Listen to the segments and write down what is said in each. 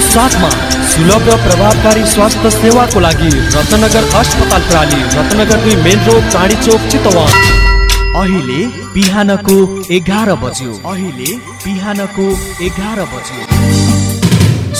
साथमा सुलभ र प्रभावकारी स्वास्थ्य सेवाको लागि रत्नगर अस्पताल प्राली रत्नगर दुई मेन रोड चाँडी चोक चितवन। अहिले बिहानको एघार बज्यो। अहिले बिहानको एघार बज्यो।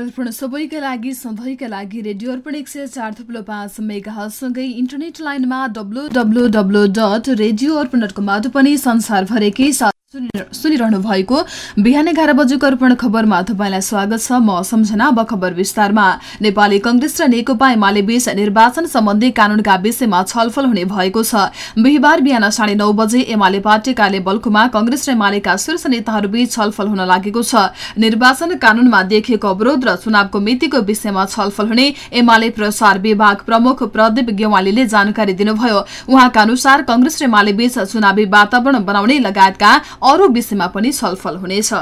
अर्पण सबैका लागि सधैँका लागि रेडियो अर्पण एक सय चार थुप्लो पाँच मेगासँगै इन्टरनेट लाइनमा W W W dot radio Arpan dot कमबाट पनि संसारभरिकै साथ सुनिरहनु भएको बिहान एघार बजेको अर्पण खबरमा तपाईँलाई स्वागत छ। म सम्झना अब खबर विस्तारमा। नेपाली कंग्रेस र नेकपा एमाले बीच निर्वाचन सम्बन्धी कानूनका विषयमा छलफल हुने भएको छ। बिहिबार बिहान साढे नौ बजे एमाले पार्टी कार्य बल्कुमा कंग्रेस र एमालेका शीर्ष नेताहरूबीच छलफल हुन लागेको छ। निर्वाचन कानूनमा देखिएको अवरोध र चुनावको मितिको विषयमा छलफल हुने एमाले प्रचार विभाग प्रमुख प्रदीप गेवालीले जानकारी दिनुभयो। उहाँका अनुसार कंग्रेस र एमाले बीच चुनावी वातावरण बनाउने लगायतका अरू विषयमा पनि छलफल हुनेछ।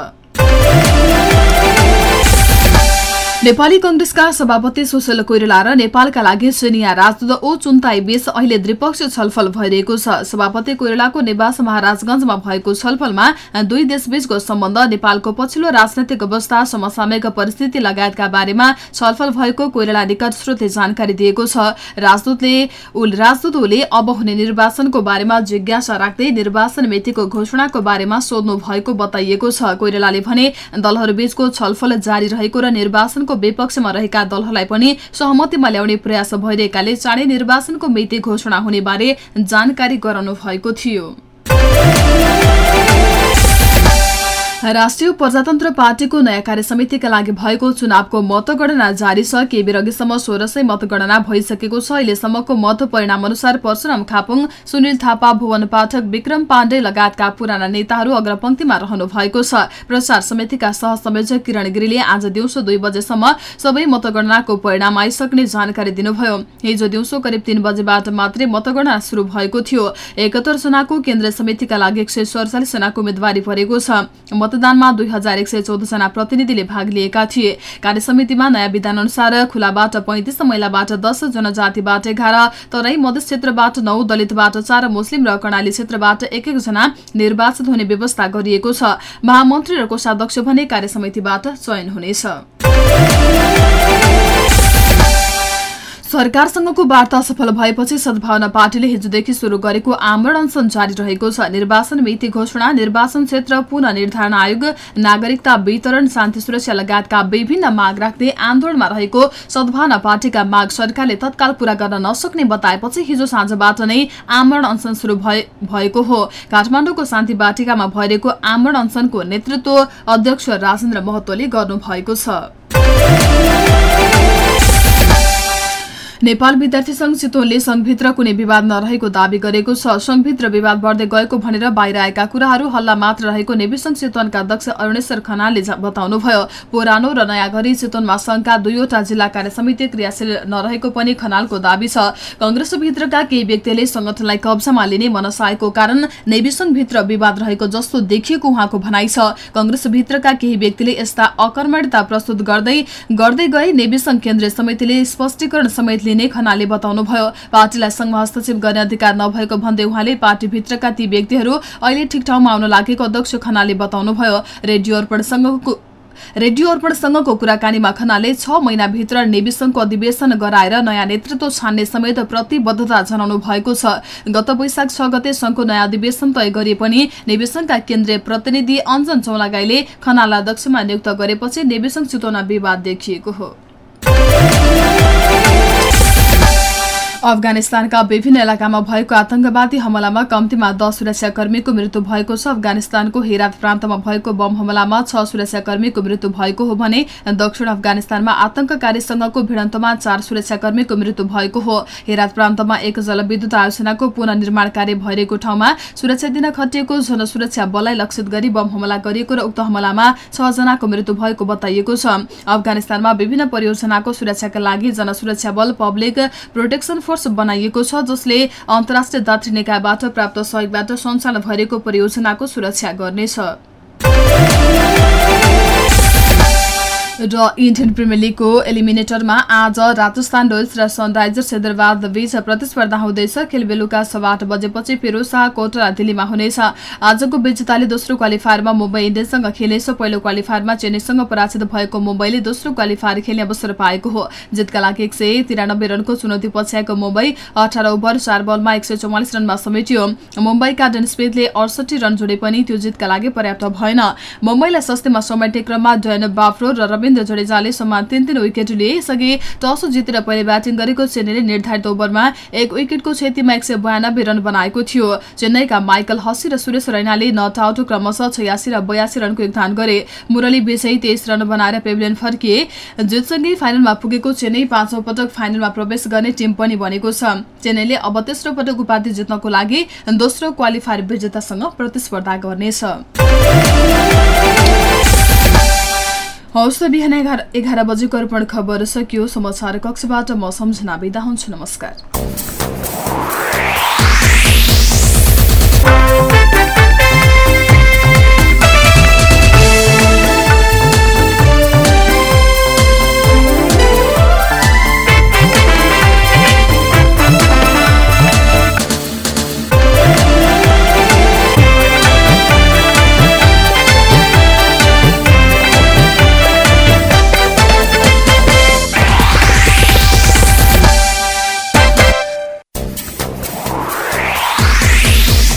नेपाली कंग्रेसका सभापति सुशील कोइराला र नेपालका लागि सेनिया राजदूत ओ चुन्ताई बीच अहिले द्विपक्षीय छलफल भइरहेको छ। सभापति कोइरालाको निवास महाराजगंजमा भएको छलफलमा दुई देशबीचको सम्बन्ध नेपालको पछिल्लो राजनैतिक अवस्था समसामयिक परिस्थिति लगायतका बारेमा छलफल भएको कोइराला निकट स्रोतले जानकारी दिएको छ। राजदूत ओले अब हुने निर्वाचनको बारेमा जिज्ञासा राख्दै निर्वाचन मितिको घोषणाको बारेमा सोध्नु भएको बताइएको छ। कोइरालाले भने दलहरूबीचको छलफल जारी रहेको र निर्वाचनको विपक्षमा रहेका दलहरूलाई पनि सहमतिमा ल्याउने प्रयास भइरहेकाले चाँडै निर्वाचनको मिति घोषणा हुने बारे जानकारी गराउनु भएको थियो। राष्ट्रिय प्रजातन्त्र पार्टीको नयाँ कार्य समितिका लागि भएको चुनावको मतगणना जारी छ। केही बेर अघिसम्म सोह्र सय मतगणना भइसकेको छ। अहिलेसम्मको मत परिणाम अनुसार परशुराम खापुङ सुनिल थापा भुवन पाठक विक्रम पाण्डे लगायतका पुराना नेताहरू अग्रपंक्तिमा रहनु भएको छ। प्रचार समितिका सहसंयोजक किरण गिरीले आज दिउँसो दुई बजेसम्म सबै मतगणनाको परिणाम आइसक्ने जानकारी दिनुभयो। हिजो दिउँसो करिब तीन बजेबाट मात्रै मतगणना शुरू भएको थियो। एकहत्तर जनाको केन्द्रीय समितिका लागि एक सय सडचालिस जनाको उम्मेद्वारी परेको छ। मतदानमा दुई हजार एक सय चौधजना प्रतिनिधिले भाग लिएका थिए। कार्यसमितिमा नयाँ विधान अनुसार खुलाबाट पैंतिस महिलाबाट दस जनजातिबाट एघार तराई मधेस क्षेत्रबाट नौ दलितबाट चार मुस्लिम र कर्णाली क्षेत्रबाट एक एकजना निर्वाचित हुने व्यवस्था गरिएको छ। महामन्त्री र कोषाध्यक्ष भने कार्यसमितिबाट चयन हुनेछ। सरकारसँगको वार्ता सफल भएपछि सद्भावना पार्टीले हिजोदेखि शुरू गरेको आमरण अनसन जारी रहेको छ। निर्वाचन मिति घोषणा निर्वाचन क्षेत्र पुनः निर्धारण आयोग नागरिकता वितरण शान्ति सुरक्षा लगायतका विभिन्न माग राख्दै आन्दोलनमा रहेको सद्भावना पार्टीका माग सरकारले तत्काल पूरा गर्न नसक्ने बताएपछि हिजो साँझबाट नै आमरण अनसन शुरू भएको हो। काठमाडौँको शान्ति बाटिकामा भइरहेको आमरण अनसनको नेतृत्व अध्यक्ष राजेन्द्र महतोले गर्नुभएको छ। नेपाल विद्यार्थी संघ चितवनले संघभित्र कुनै विवाद नरहेको दावी गरेको छ। संघभित्र विवाद बढ्दै गएको भनेर बाहिर आएका कुराहरू हल्ला मात्र रहेको नेवी संघ चितवनका अध्यक्ष अरुणेश्वर खनालले बताउनुभयो। पुरानो र नयाँ गरी चितवनमा संघका दुईवटा जिल्ला कार्य समिति क्रियाशील नरहेको पनि खनालको दावी छ। कंग्रेसभित्रका केही व्यक्तिले संगठनलाई कब्जामा लिने मनसाएको कारण नेवी संघभित्र विवाद रहेको जस्तो देखिएको उहाँको भनाइ छ। कंग्रेसभित्रका केही व्यक्तिले यस्ता अकर्मणता प्रस्तुत गर्दै गर्दै गए नेवी संघ केन्द्रीय समितिले स्पष्टीकरण समेत लिने खनाले बताउनुभयो। पार्टीलाई संघमा हस्तक्षेप गर्ने अधिकार नभएको भन्दै उहाँले पार्टीभित्रका ती व्यक्तिहरू अहिले ठिक ठाउँमा आउन लागेको अध्यक्ष खनाले बताउनुभयो। रेडियो अर्पणसँगको रेडियो अर्पणसँगको कुराकानीमा खनाले छ महिनाभित्र नेविसंघको अधिवेशन गराएर नयाँ नेतृत्व छान्ने समेत प्रतिबद्धता जनाउनु भएको छ। गत वैशाख छ गते संघको नयाँ अधिवेशन तय गरे पनि नेविसंघका केन्द्रीय प्रतिनिधि अञ्जन चौलागाईले खनाल अध्यक्षमा नियुक्त गरेपछि नेविसंघ चितवनमा विवाद देखिएको हो। अफगानिस्तानका विभिन्न इलाकामा भएको आतंकवादी हमलामा कम्तीमा दस सुरक्षाकर्मीको मृत्यु भएको छ। अफगानिस्तानको हेरात प्रान्तमा भएको बम हमलामा छ सुरक्षाकर्मीको मृत्यु भएको हो भने दक्षिण अफगानिस्तानमा आतंककारीसँगको भिडन्तमा चार सुरक्षाकर्मीको मृत्यु भएको हो। हेरात प्रान्तमा एक जलविद्युत आयोजनाको पुननिर्माण कार्य भइरहेको ठाउँमा सुरक्षा दिन खटिएको जनसुरक्षा बललाई लक्षित गरी बम हमला गरिएको र उक्त हमलामा छ जनाको मृत्यु भएको बताइएको छ। अफगानिस्तानमा विभिन्न परियोजनाको सुरक्षाका लागि जनसुरक्षा बल पब्लिक प्रोटेक्सन फोर्स बनाइएको छ जसले अन्तर्राष्ट्रिय दात्री निकायबाट प्राप्त सहयोगबाट सञ्चालन भइरहेको परियोजनाको सुरक्षा गर्नेछ। र इन्डियन प्रिमियर लिगको एलिमिनेटरमा आज राजस्थान रोयल्स र सनराइजर्स हैदराबाद बीच प्रतिस्पर्धा हुँदैछ। खेल बेलुका सवा आठ बजेपछि फिरोसा कोटरा दिल्लीमा हुनेछ। आजको विजेताले दोस्रो क्वालिफायरमा मुम्बई इन्डियन्ससँग खेल्नेछ पहिलो क्वालिफायरमा चेन्नईसँग पराजित भएको मुम्बईले दोस्रो क्वालिफायर खेल्ने अवसर पाएको हो। जितका लागि एक सय तिरानब्बे रनको चुनौती पछ्याएको मुम्बई अठार ओभर चार बलमा एक रनमा समेटियो। मुम्बईका डेन स्मिथले अडसठी रन जोडे पनि त्यो जितका लागि पर्याप्त भएन। मुम्बईलाई सस्तीमा समेट्ने क्रममा जयन बाफ्रो र रविन्द्र जडेजाले समान तीन तीन विकेट लिए। टस जितेर पहिले ब्याटिङ गरेको चेन्नईले निर्धारित ओभरमा एक विकेटको क्षतिमा एक रन बनाएको थियो। चेन्नईका माइकल हसी र सुरेश रैनाले नट आउट क्रमशः छयासी र बयासी रनको योगदान गरे। मुरली विजयी तेइस रन बनाएर पेभिलियन फर्किए। जितसँगै फाइनलमा पुगेको चेन्नई पाँचौं पटक फाइनलमा प्रवेश गर्ने टिम पनि बनेको छ। चेन्नईले अब तेस्रो पटक उपाधि जित्नको लागि दोस्रो क्वालिफायर विजेतासँग प्रतिस्पर्धा गर्नेछ। हौस् बिहान एघार एघार बजेको अर्पण खबर सकियो। समाचार कक्षबाट म सम्झना बिदा हुन्छु। नमस्कार।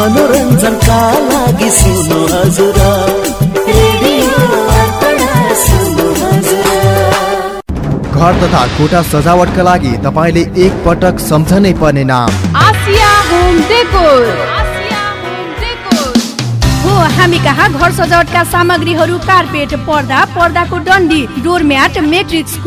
मनोरञ्जनका लागि सुन्नु हजुर घर तथा कोठा सजावटका लागि तपाईँले एक पटक सम्झनै पर्ने नाम Asia home decor Asia home decor हो हामी कहाँ घर सजावटका सामग्रीहरू कार्पेट पर्दा पर्दाको डन्डी डोरम्याट मेट्रिक्स